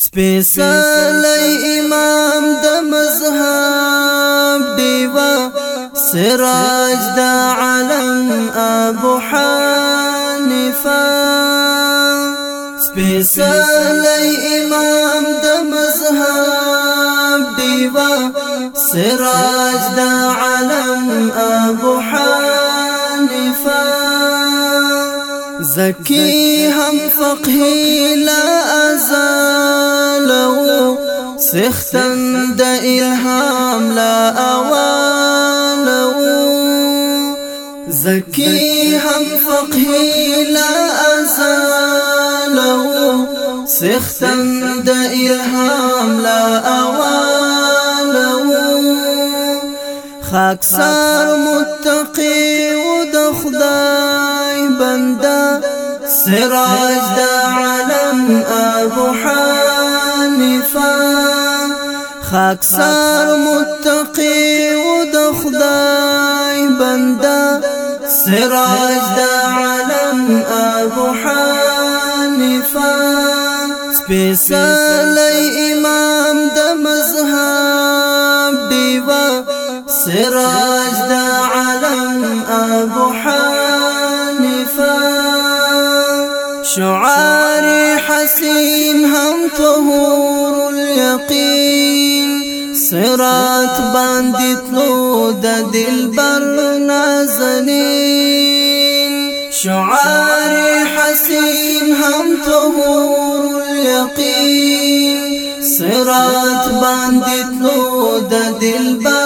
سپیڅلی امام د مذهب دیوا سراج د عالم ابو حنیفه. سپیڅلی امام د مذهب دیوا سراج د عالم ابو حنیفه زکی هم فقهی لا ازالو سختن د الهام لا اوالو. زکی هم فقهی لا ازالو سختن د الهام لا اوالو. خاکسار متقی و سراج د عالم ابو حنیفه. خاکسار متقی و د خدای بنده. سراج د عالم ابو حنیفه. سپیڅلی امام د مذهب دیوا سراج د هم طهور اليقين. صراط باندې تلو د دلبر نازنين شعار حسين هم طهور اليقين. صراط باندې تلو د دلبر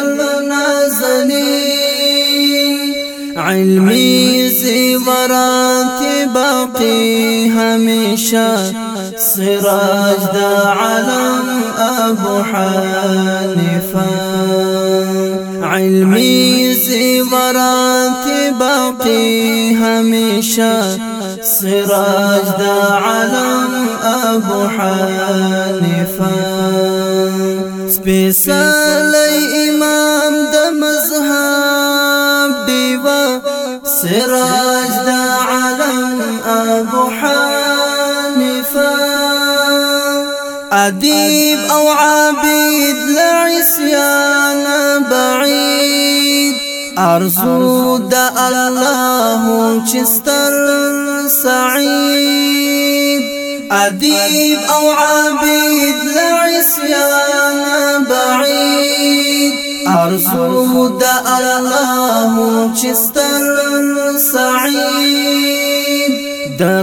علمی زیورات باقی ہمیشہ سراج دا علم ابو حنیفہ علمی زیورات باقی ہمیشہ سراج دا علم أبو حنیفہ سپیسلی إمام د مذهب دیوا سراج دا عالم أبو حنیفه ادیب أو عابد لعصيان بعيد. ارزو دا الله چستر سعيد. ادیب أو عابد لعصيان بعيد. ارزو دا الله چستر سعيد. دا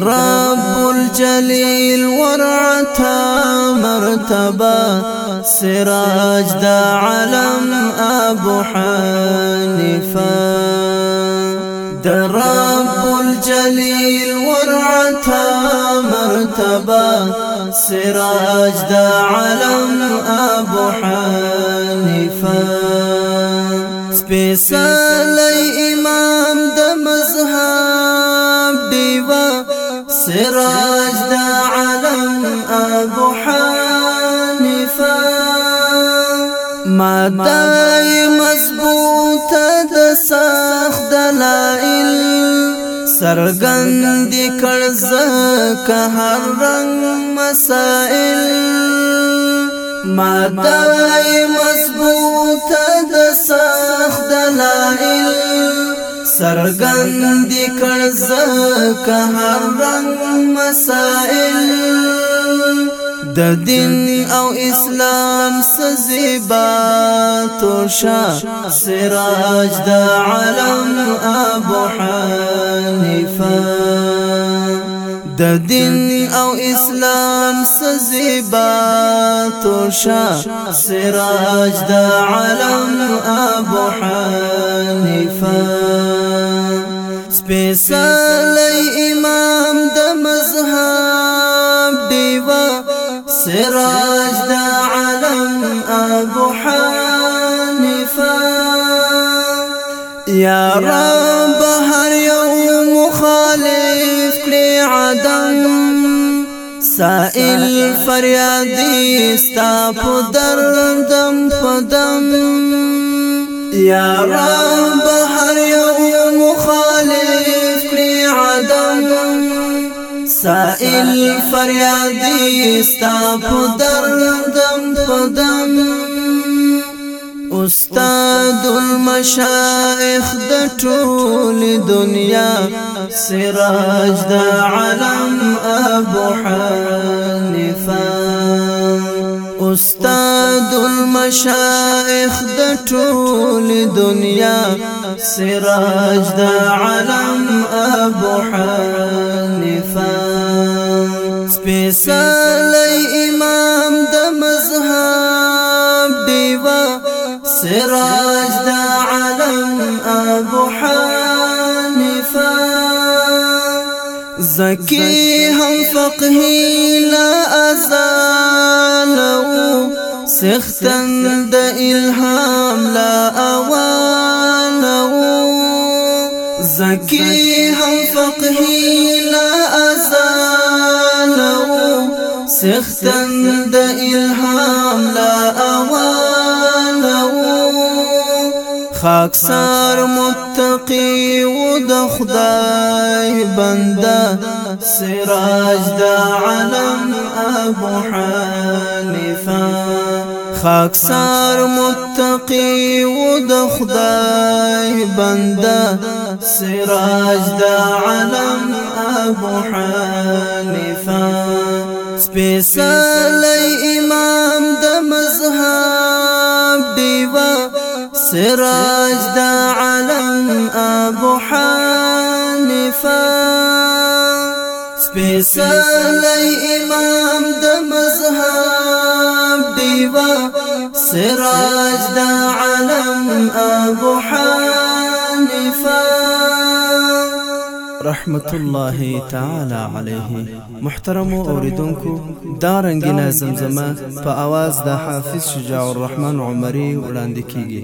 الجليل ورعتا مرتبة سراج دا علم ابو حنيفة دا رب الجليل ورعتا مرتبة سراج دا علم ابو حنيفة سپیڅلی امام سراج د عالم ابو حنیفه ماده مضبوط د سخت دلائل. سرګند کړز که هر رنگ مسائل. ماده مضبوط سرګند کړز که هر رنگ مسائل د دین او اسلام سزیبا توشا سراج د عالم ابو حنیفه دین أو اسلام سزیبا توشا سراج د عالم ابو حنیفه سپیڅلی امام د مذهب دیوا سراج د عالم ابو حنیفه یا رب سائل فریادی ستا په دردم پدم یا رب هر یو مخالف کړي عدم. سائل فریادی ستا په دردم پدم استاد المشایخ د ټول دنیا سراج د عالم ابو حنیفه. استاد المشایخ د ټول دنیا سراج د عالم ابو حنیفه. سپیڅلی امام د مذهب دیوا سراج د عالم ابو حنیفه. زکی هم فقهی لا ازالو سختن د الهام لا اوالو زکی هم فقهی لا ازالو سختن د الهام لا اوالو خاکسار متقی و د خدای بنده سراج د عالم ابو حنیفه. خاکسار متقی و د خدای بنده سراج د عالم ابو حنیفه. سپیڅلی امام د مذهب سراج د عالم أبو حنیفه سپیڅلی امام د مذهب دیوا سراج د عالم أبو حنیفه رحمت الله تعالی علیه محترم اوریدونکو دا رنگینه زمزمه په आवाज د حافظ شجاع الرحمن عمری وړاندې کیږي